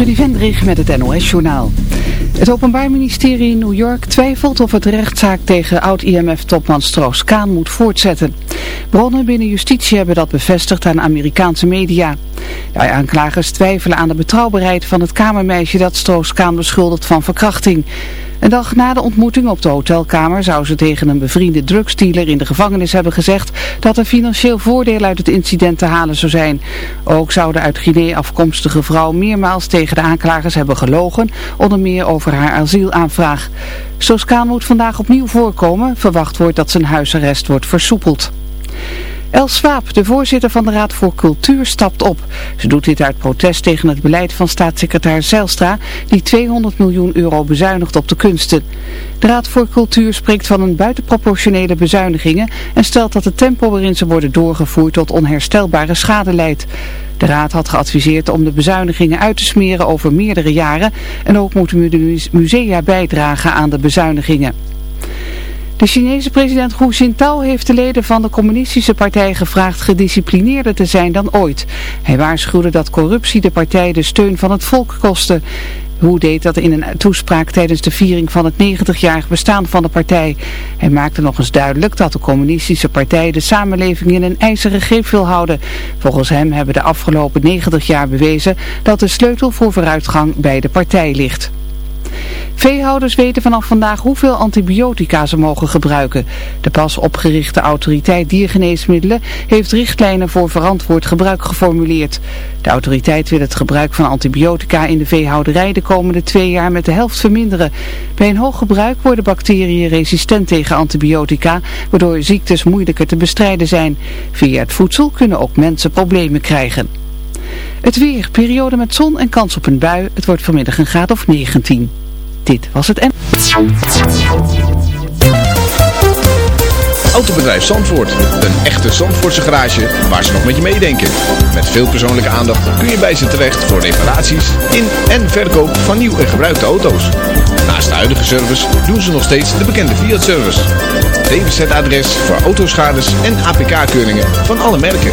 Trudy Vendrig met het NOS-journaal. Het Openbaar Ministerie in New York twijfelt of het rechtszaak tegen oud-IMF-topman Stroos-Kaan moet voortzetten. Bronnen binnen justitie hebben dat bevestigd aan Amerikaanse media. De aanklagers twijfelen aan de betrouwbaarheid van het kamermeisje dat Stroos-Kaan beschuldigt van verkrachting. Een dag na de ontmoeting op de hotelkamer zou ze tegen een bevriende drugsdealer in de gevangenis hebben gezegd dat er financieel voordeel uit het incident te halen zou zijn. Ook zou de uit Guinea afkomstige vrouw meermaals tegen de aanklagers hebben gelogen, onder meer over haar asielaanvraag. Soskaan moet vandaag opnieuw voorkomen. Verwacht wordt dat zijn huisarrest wordt versoepeld. Els Swaap, de voorzitter van de Raad voor Cultuur, stapt op. Ze doet dit uit protest tegen het beleid van staatssecretaris Zijlstra, die 200 miljoen euro bezuinigt op de kunsten. De Raad voor Cultuur spreekt van een buitenproportionele bezuinigingen en stelt dat het tempo waarin ze worden doorgevoerd tot onherstelbare schade leidt. De Raad had geadviseerd om de bezuinigingen uit te smeren over meerdere jaren en ook moeten de musea bijdragen aan de bezuinigingen. De Chinese president Hu Jintao heeft de leden van de communistische partij gevraagd gedisciplineerder te zijn dan ooit. Hij waarschuwde dat corruptie de partij de steun van het volk kostte. Hu deed dat in een toespraak tijdens de viering van het 90-jarig bestaan van de partij. Hij maakte nog eens duidelijk dat de communistische partij de samenleving in een ijzeren greep wil houden. Volgens hem hebben de afgelopen 90 jaar bewezen dat de sleutel voor vooruitgang bij de partij ligt. Veehouders weten vanaf vandaag hoeveel antibiotica ze mogen gebruiken. De pas opgerichte autoriteit diergeneesmiddelen heeft richtlijnen voor verantwoord gebruik geformuleerd. De autoriteit wil het gebruik van antibiotica in de veehouderij de komende twee jaar met de helft verminderen. Bij een hoog gebruik worden bacteriën resistent tegen antibiotica, waardoor ziektes moeilijker te bestrijden zijn. Via het voedsel kunnen ook mensen problemen krijgen. Het weer, periode met zon en kans op een bui. Het wordt vanmiddag een graad of 19. Dit was het en... Autobedrijf Zandvoort. Een echte Zandvoortse garage waar ze nog met je meedenken. Met veel persoonlijke aandacht kun je bij ze terecht voor reparaties in en verkoop van nieuw en gebruikte auto's. Naast de huidige service doen ze nog steeds de bekende Fiat-service. DWZ-adres voor autoschades en APK-keuringen van alle merken.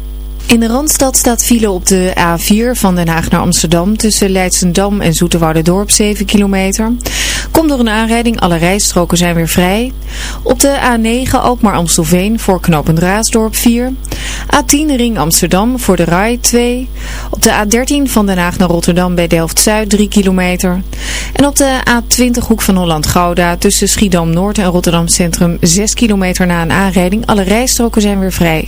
In de Randstad staat file op de A4 van Den Haag naar Amsterdam tussen Leidsendam en Dorp 7 kilometer. Komt door een aanrijding, alle rijstroken zijn weer vrij. Op de A9 Alkmaar-Amstelveen voor knooppunt Raasdorp 4. A10 Ring Amsterdam voor de RAI 2. Op de A13 van Den Haag naar Rotterdam bij Delft-Zuid 3 kilometer. En op de A20 Hoek van Holland-Gouda tussen Schiedam-Noord en Rotterdam Centrum 6 kilometer na een aanrijding. Alle rijstroken zijn weer vrij.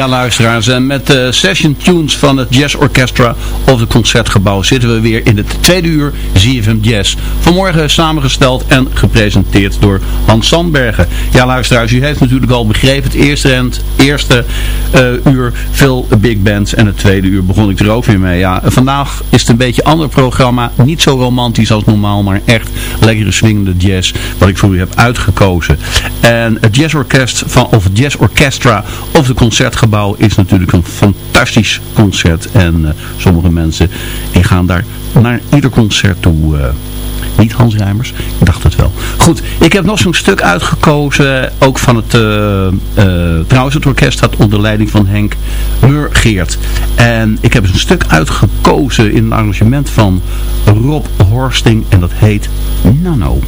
Ja, luisteraars. En met de session tunes van het Jazz Orchestra of het Concertgebouw zitten we weer in het tweede uur ZFM Jazz. Vanmorgen samengesteld en gepresenteerd door Hans Sandbergen. Ja, luisteraars, u heeft natuurlijk al begrepen. Het eerste, en het eerste uh, uur veel big bands en het tweede uur begon ik er ook weer mee. Ja, vandaag is het een beetje ander programma. Niet zo romantisch als normaal, maar echt lekkere swingende jazz wat ik voor u heb uitgekozen. En het Jazz Orkest van, of het Jazz Orchestra of het Concertgebouw Gebouw is natuurlijk een fantastisch concert. En uh, sommige mensen die gaan daar naar ieder concert toe... Uh, niet Hans Rijmers, ik dacht het wel. Goed, ik heb nog zo'n stuk uitgekozen, ook van het, uh, trouwens het orkest had onder leiding van Henk Murgeert. En ik heb een stuk uitgekozen in een arrangement van Rob Horsting en dat heet Nano.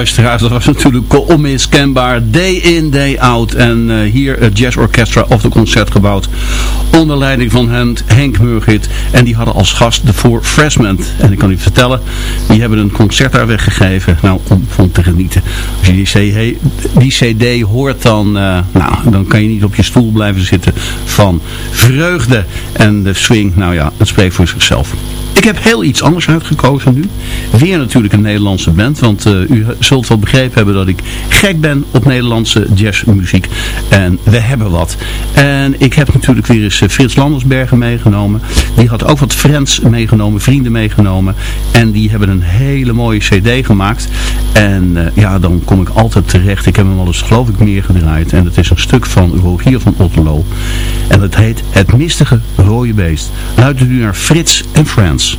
Luisteraars, dat was natuurlijk onmiskenbaar. Day in, day out. En eh, hier het Jazz Orchestra of de Concertgebouw. Onder leiding van Henk, Henk Murgit. En die hadden als gast de Four Freshmen. En ik kan u vertellen, die hebben een concert daar weggegeven. Nou, om van te genieten. Als je die, CD, die cd hoort, dan, eh, nou, dan kan je niet op je stoel blijven zitten van vreugde. En de swing, nou ja, het spreekt voor zichzelf. Ik heb heel iets anders uitgekozen nu. Weer natuurlijk een Nederlandse band. Want eh, u zult wel begrepen hebben dat ik gek ben op Nederlandse jazzmuziek. En we hebben wat. En ik heb natuurlijk weer eens eh, Frits Landersbergen meegenomen. Die had ook wat friends meegenomen, vrienden meegenomen. En die hebben een hele mooie cd gemaakt. En eh, ja, dan kom ik altijd terecht. Ik heb hem al eens geloof ik meer gedraaid. En het is een stuk van Rogier van Otterlo. En het heet Het Mistige Rode Beest. Luistert u naar Frits en Friends.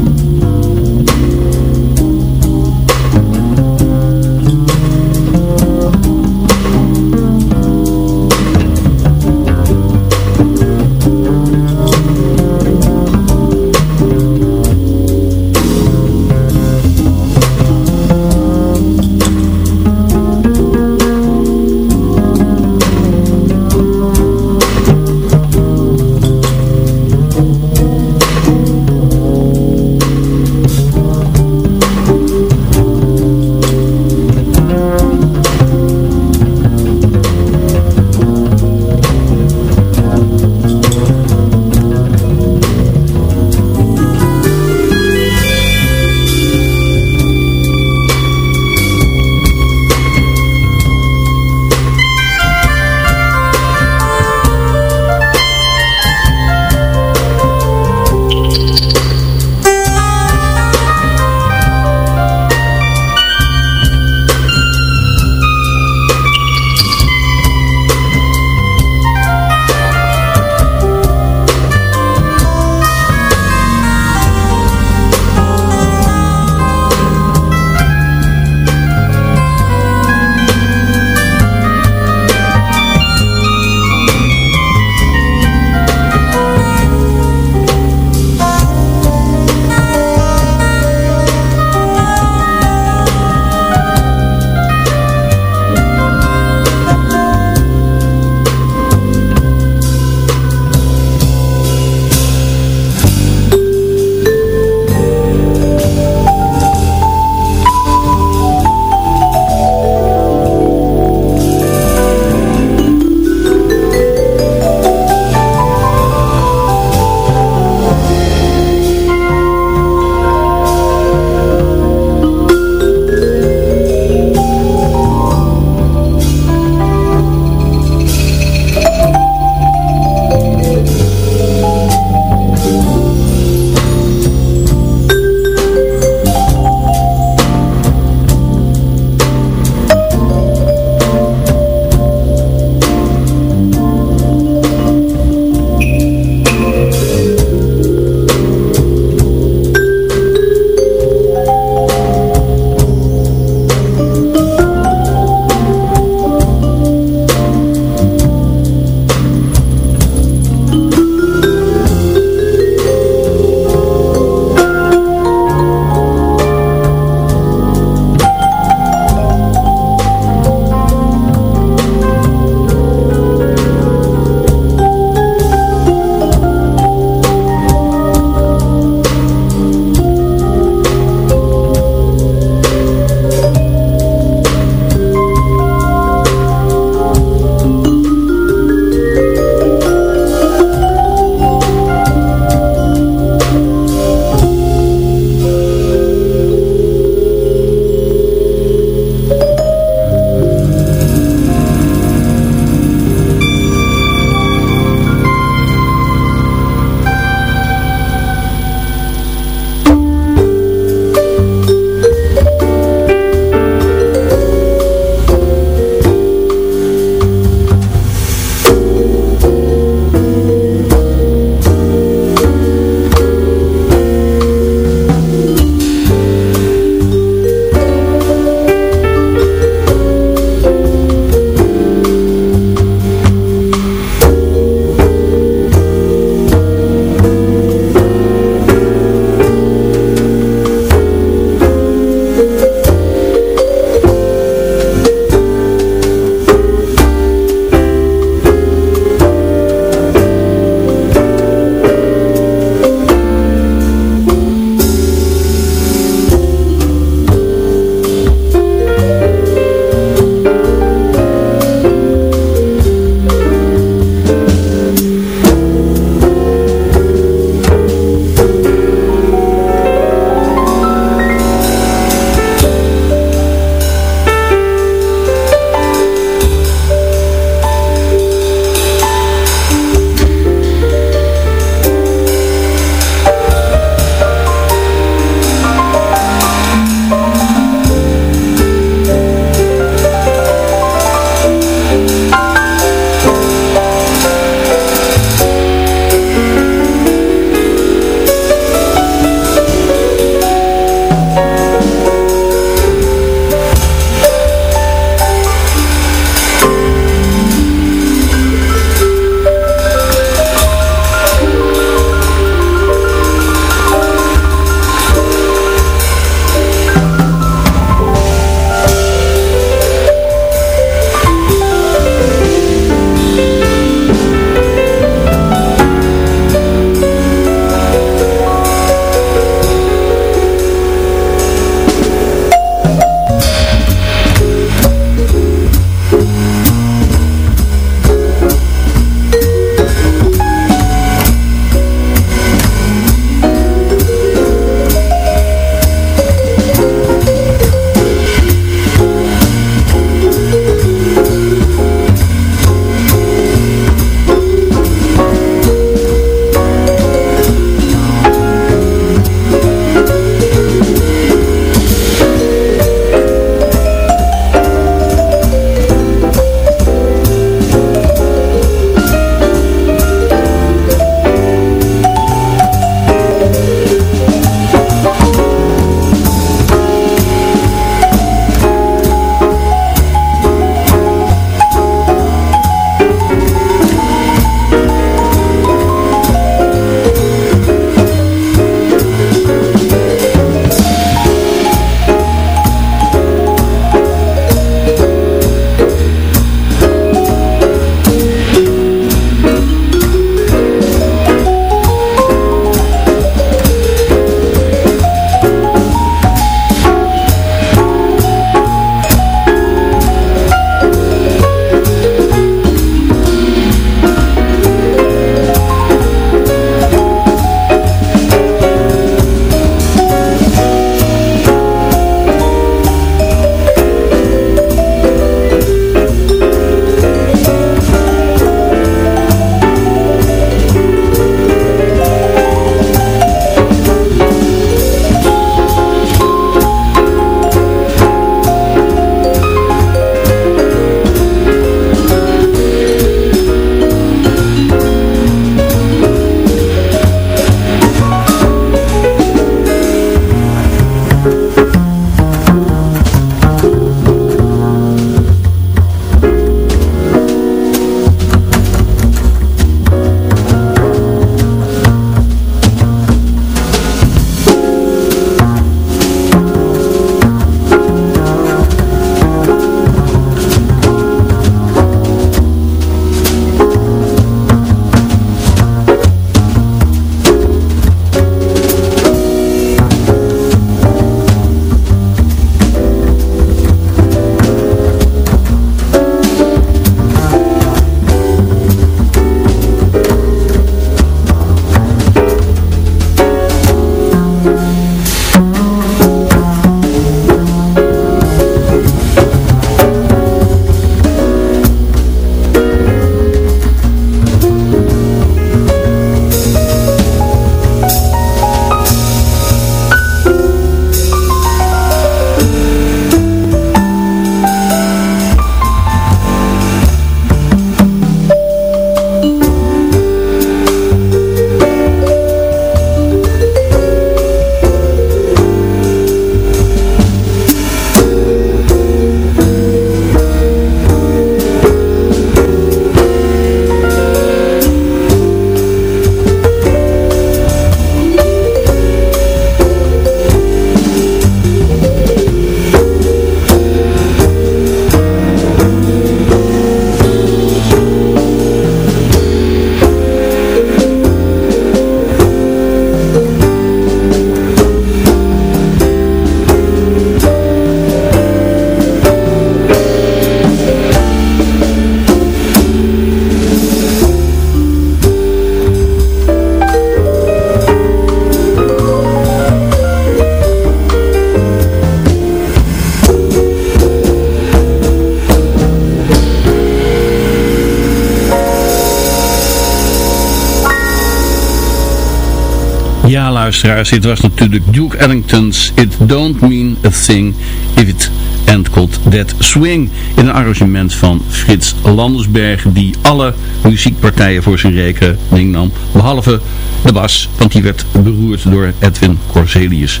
Luisteraars, dit was natuurlijk Duke Ellington's It Don't Mean a Thing If It and Called That Swing in een arrangement van Frits Landersberg die alle muziekpartijen voor zijn rekening nam, behalve de bas, want die werd beroerd door Edwin Corselius.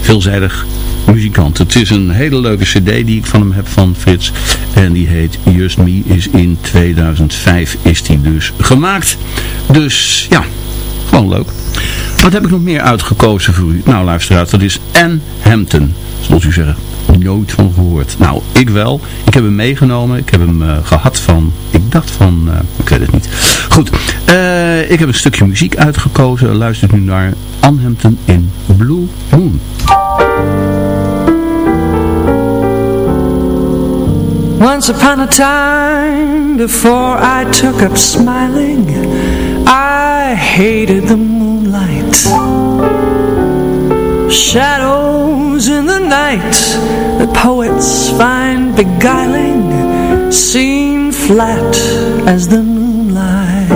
veelzijdig muzikant. Het is een hele leuke cd die ik van hem heb van Frits. En die heet Just Me. Is in 2005 is die dus gemaakt. Dus ja, gewoon leuk. Wat heb ik nog meer uitgekozen voor u? Nou luisteraars, dat is Anne Hampton. Zoals u zeggen, nooit van gehoord. Nou, ik wel. Ik heb hem meegenomen. Ik heb hem uh, gehad van, ik dacht van, uh, ik weet het niet. Goed, uh, ik heb een stukje muziek uitgekozen. Luistert nu naar Anne Hampton in Blue Moon. Once upon a time, before I took up smiling, I hated the moonlight. Shadows in the night that poets find beguiling, seen flat as the moonlight.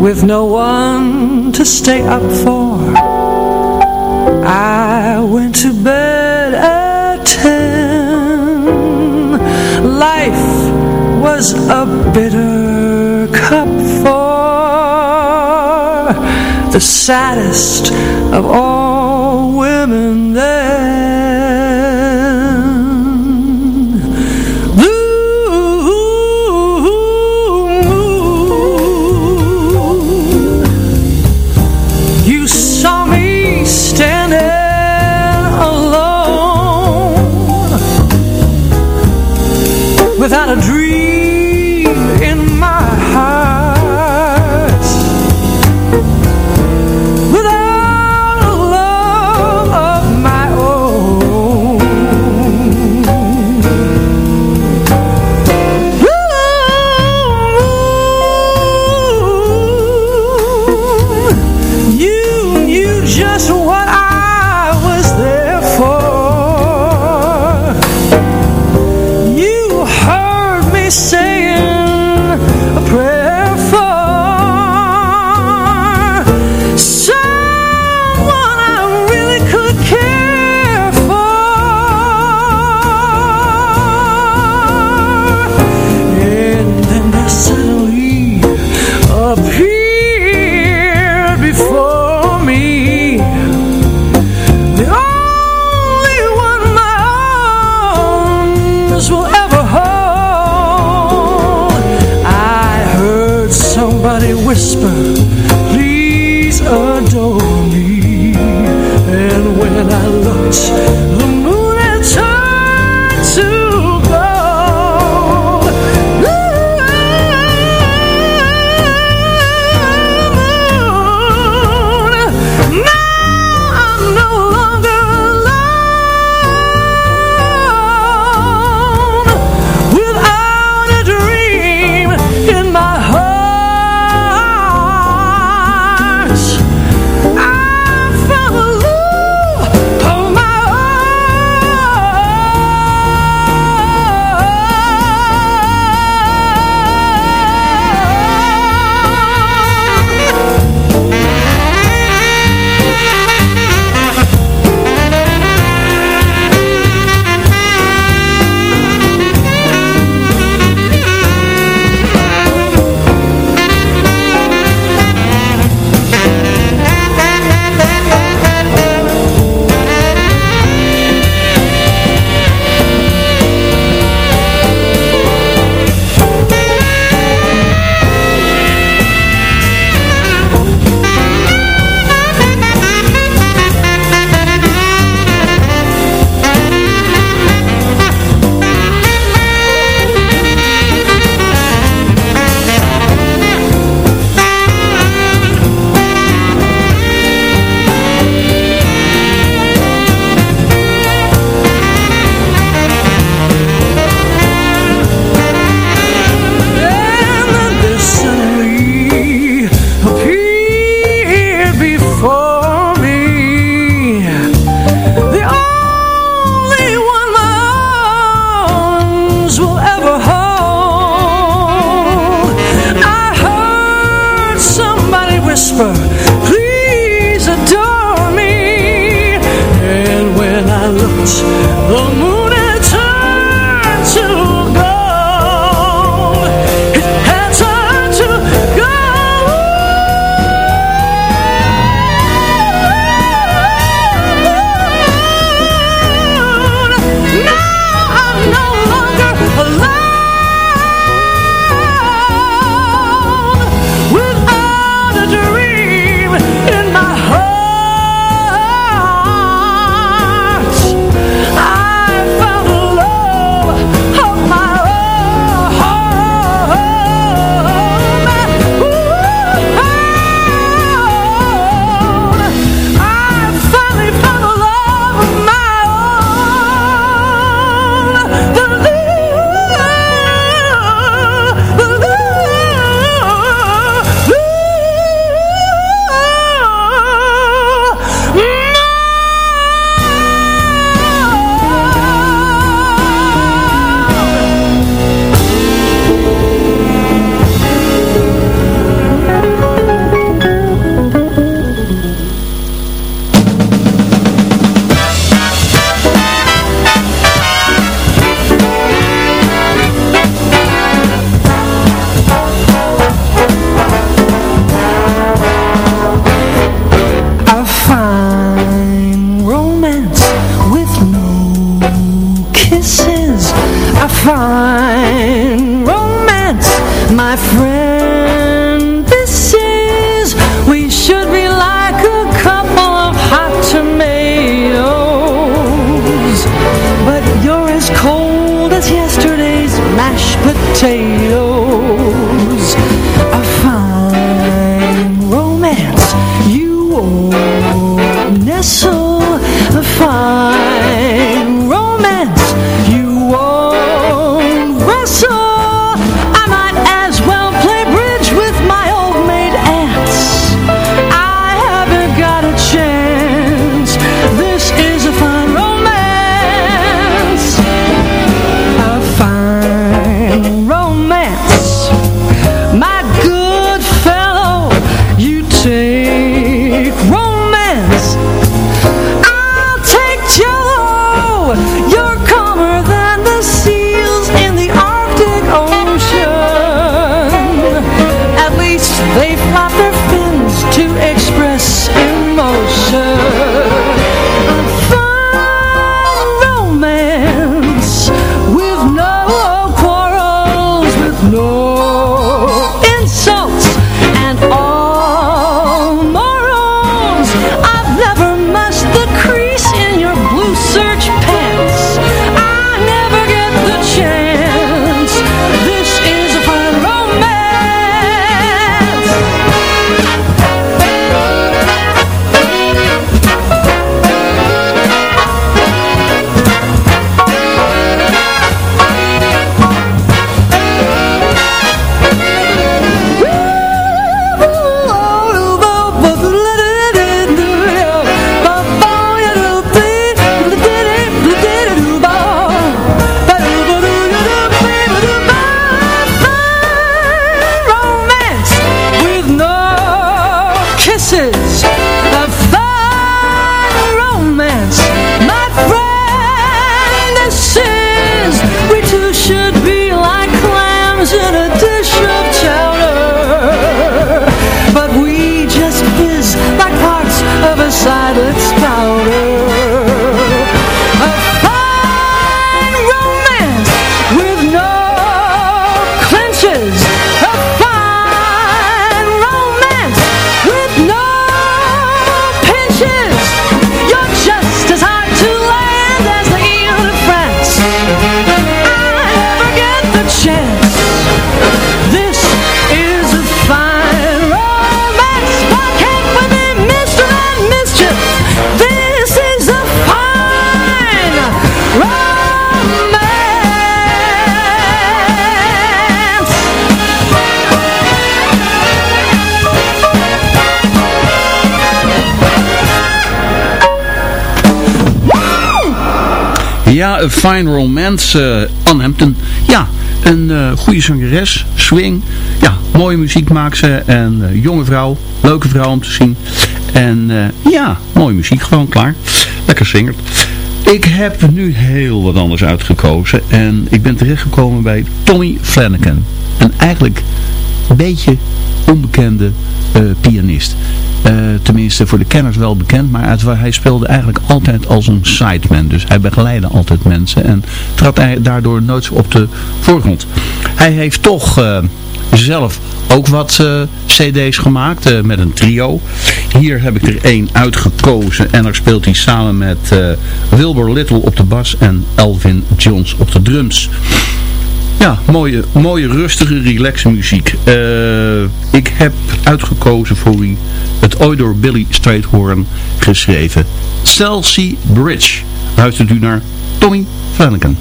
With no one to stay up for, I went to bed at ten. Life was a bitter the saddest of all Looked, the potato. shake. Ja, A Fine Romance, Anne Hampton. Ja, een eh, goede zangeres, swing. Ja, mooie muziek maakt ze. En eh, jonge vrouw, leuke vrouw om te zien. En ja, mooie muziek gewoon, klaar. Lekker zingerd. Ik heb nu heel wat anders uitgekozen. En ik ben terechtgekomen bij Tommy Flanagan. Een eigenlijk een beetje onbekende pianist. Eh, tenminste voor de kenners wel bekend, maar hij speelde eigenlijk altijd als een sideman. Dus hij begeleidde altijd mensen en trad daardoor nooit op de voorgrond. Hij heeft toch eh, zelf ook wat eh, cd's gemaakt met een trio. Hier heb ik er één uitgekozen en daar speelt hij samen met Wilbur Little op de bas en Elvin Jones op de drums. Ja, mooie, mooie rustige, relaxe muziek. Eh, ik heb uitgekozen voor u het ooit door Billy Strayhorn geschreven Chelsea Bridge. Luistert u naar Tommy Flanagan.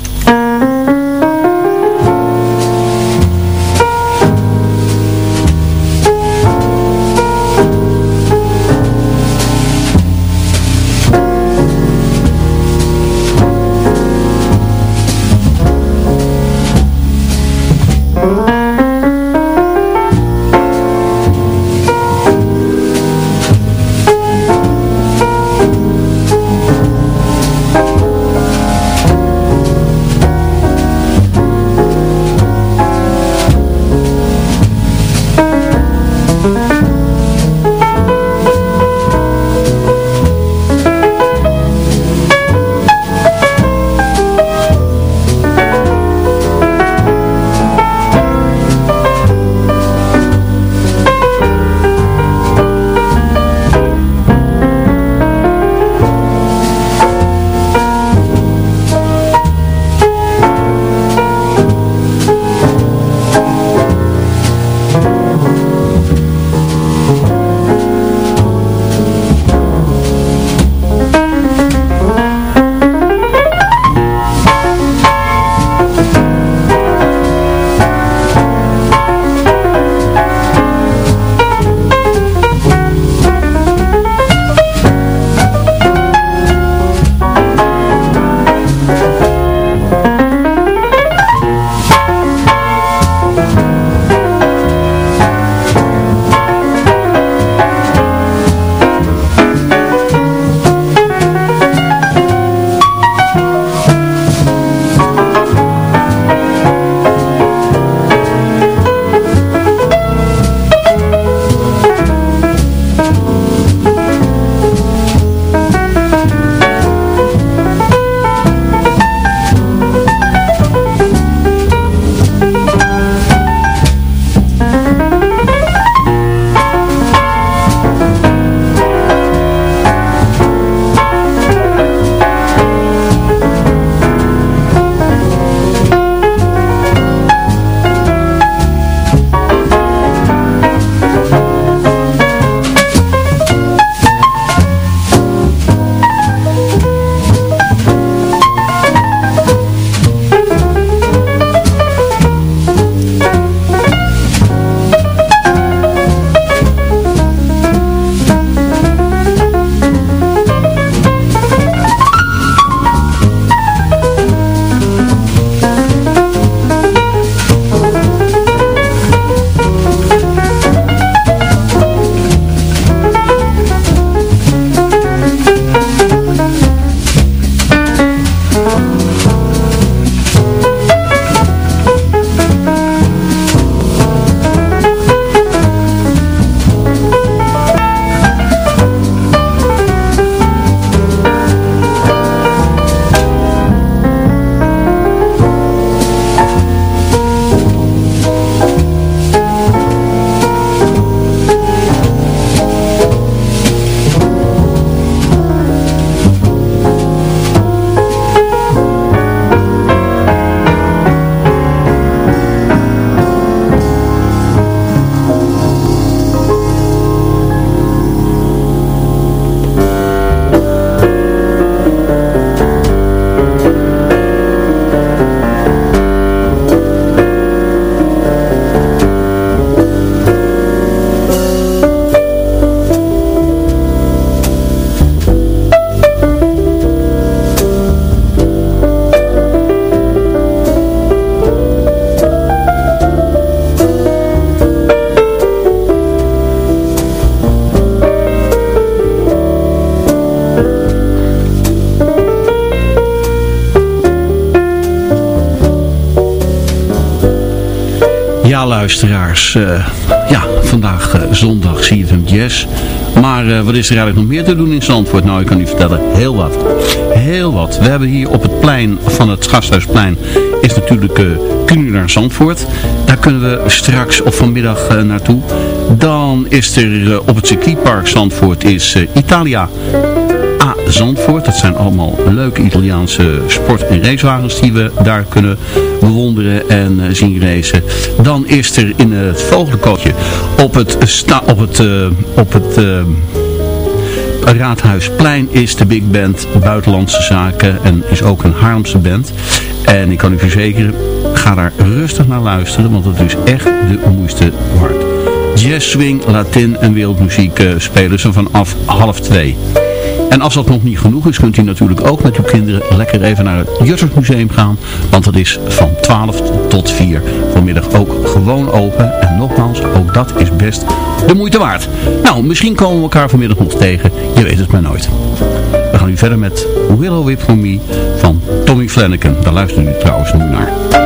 Luisteraars. eh, ja, vandaag eh, zondag CFM Jazz. Maar eh, wat is er eigenlijk nog meer te doen in Zandvoort? Nou, ik kan u vertellen, heel wat. Heel wat. We hebben hier op het plein van het Gasthuisplein is natuurlijk uh, naar Zandvoort. Daar kunnen we straks of vanmiddag eh, naartoe. Dan is er op het circuitpark Zandvoort is Italia A. Zandvoort. Dat zijn allemaal leuke Italiaanse sport- en racewagens die we daar kunnen bewonderen en eh, zien racen. Dan is er in het Vogelkootje op het, sta, op het, eh, op het eh, Raadhuisplein is de big band Buitenlandse Zaken en is ook een Haarlemse band. En ik kan u verzekeren, ga daar rustig naar luisteren, want het is echt de moeite waard. Jazz, swing, Latin en wereldmuziek spelen ze vanaf half twee. En als dat nog niet genoeg is, kunt u natuurlijk ook met uw kinderen lekker even naar het Juttersmuseum gaan. Want dat is van 12 tot 4 vanmiddag ook gewoon open. En nogmaals, ook dat is best de moeite waard. Nou, misschien komen we elkaar vanmiddag nog tegen. Je weet het maar nooit. We gaan nu verder met Willow Whip For Me van Tommy Flanagan. Daar luisteren u trouwens nu naar.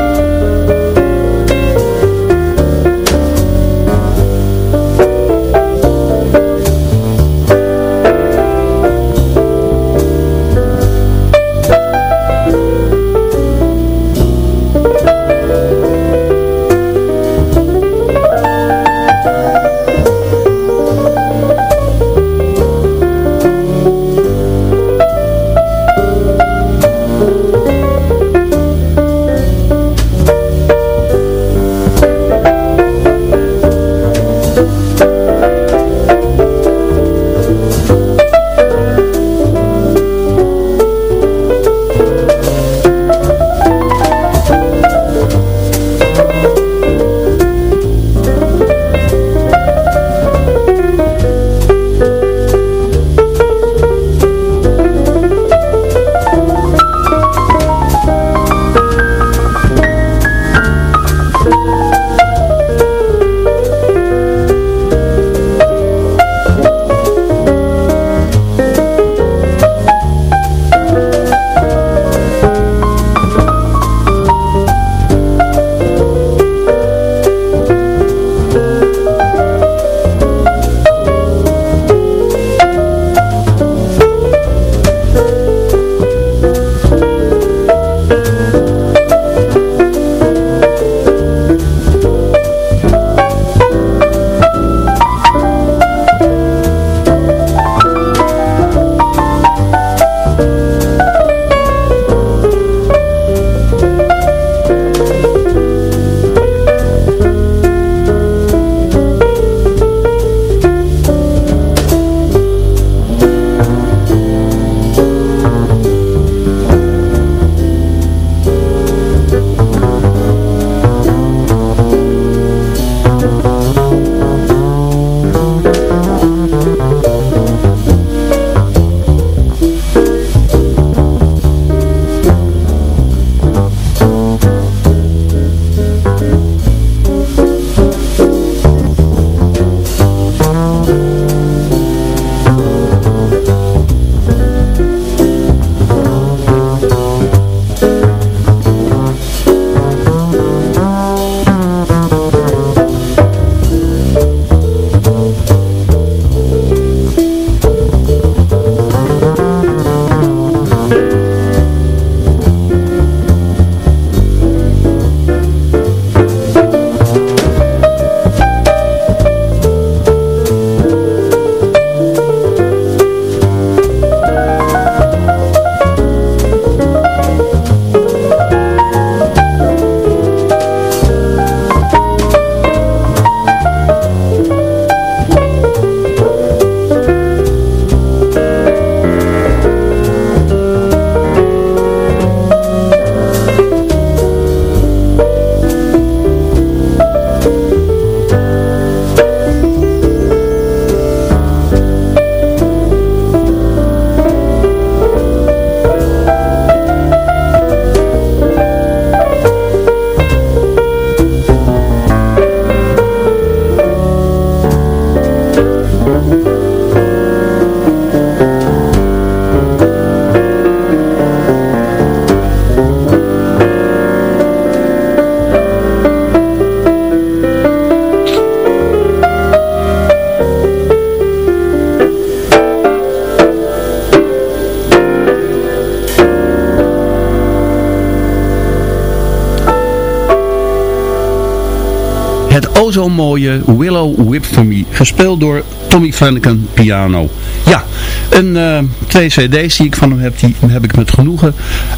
O zo mooie Willow Whip For Me, gespeeld door Tommy Flanagan piano. Ja, een, eh, twee cd's die ik van hem heb, die heb ik met genoegen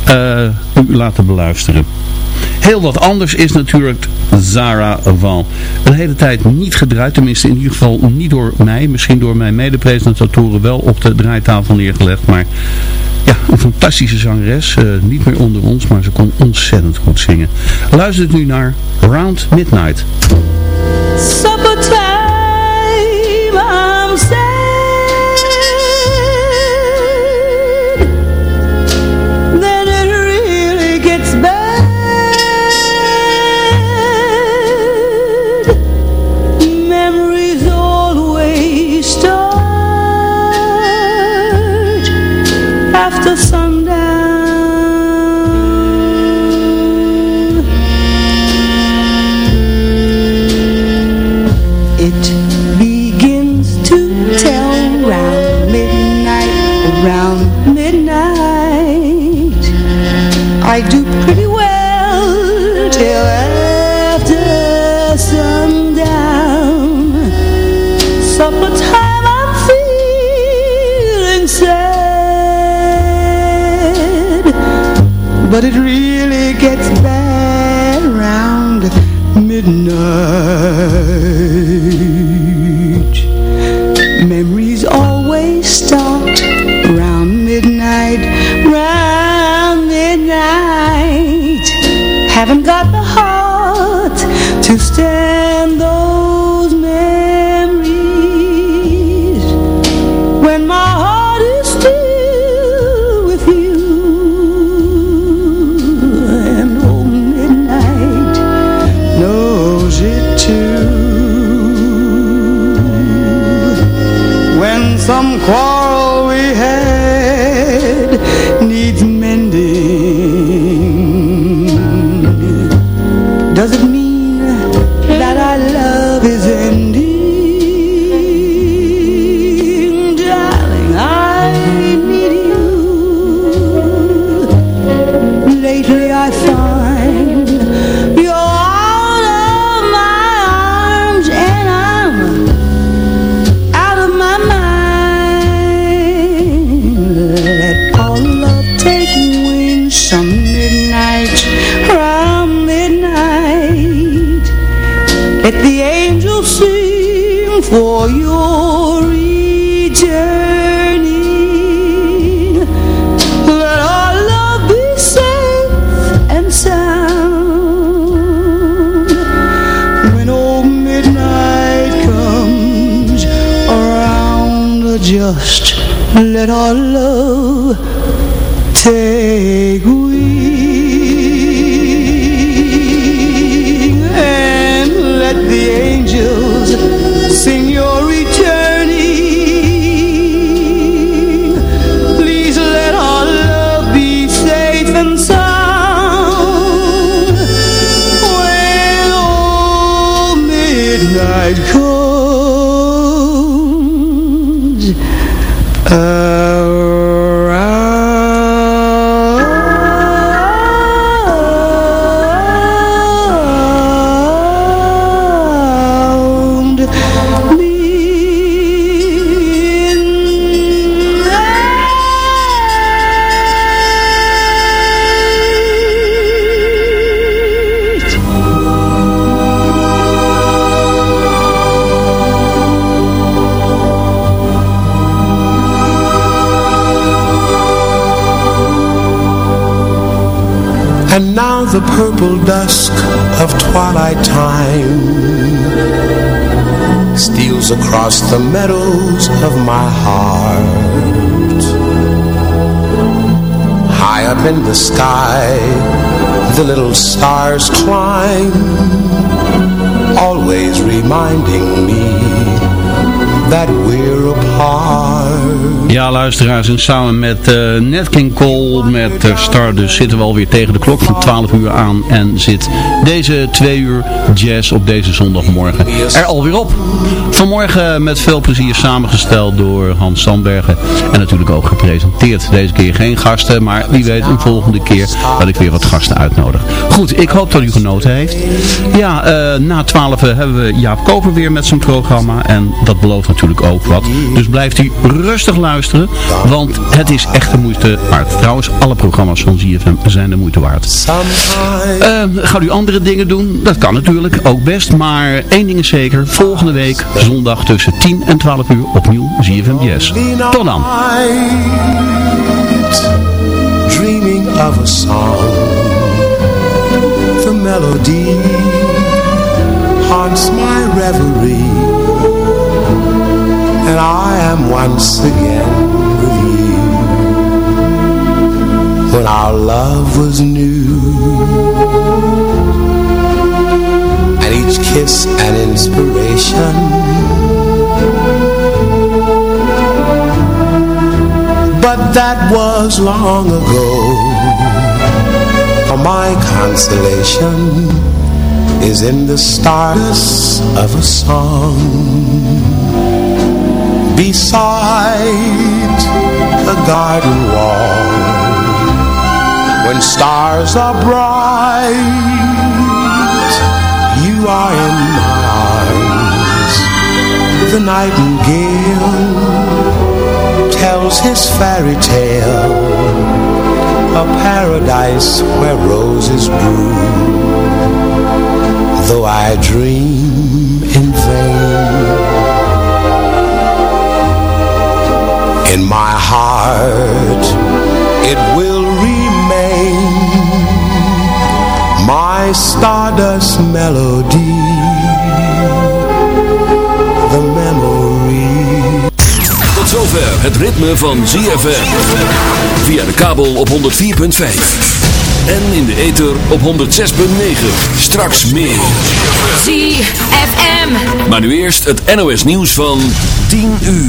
uh, u laten beluisteren. Heel wat anders is natuurlijk Zara van. Een hele tijd niet gedraaid, tenminste in ieder geval niet door mij. Misschien door mijn medepresentatoren wel op de draaitafel neergelegd. Maar ja, een fantastische zangeres. Uh, niet meer onder ons, maar ze kon ontzettend goed zingen. Luistert nu naar Round Midnight. Só but it really gets purple dusk of twilight time Steals across the meadows of my heart High up in the sky The little stars climb Always reminding me that we're apart. Ja, luisteraars, en samen met uh, King Cole, met uh, Stardust zitten we alweer tegen de klok van 12 uur aan en zit deze twee uur jazz op deze zondagmorgen er alweer op. Vanmorgen met veel plezier samengesteld door Hans Sandbergen en natuurlijk ook gepresenteerd. Deze keer geen gasten, maar wie weet een volgende keer dat ik weer wat gasten uitnodig. Goed, ik hoop dat u genoten heeft. Ja, uh, na 12 hebben we Jaap Koper weer met zijn programma en dat belooft natuurlijk ook wat. Dus blijft u rustig luisteren, want het is echt de moeite waard. Trouwens, alle programma's van ZFM zijn de moeite waard. Uh, gaat u andere dingen doen? Dat kan natuurlijk, ook best. Maar één ding is zeker, volgende week zondag tussen 10 en 12 uur opnieuw ZFM Jazz. Tot dan. Dreaming of a song The melody haunts my reverie And I am once again with you. When our love was new. And each kiss an inspiration. But that was long ago. For my consolation Is in the stardust of a song Beside the garden wall. When stars are bright You are in my arms The nightingale tells his fairy tale A paradise where roses bloom. Though I dream in vain In my heart it will remain My stardust melody The memory Tot zover het ritme van ZFM. Via de kabel op 104.5. En in de ether op 106.9. Straks meer. ZFM. Maar nu eerst het NOS nieuws van 10 uur.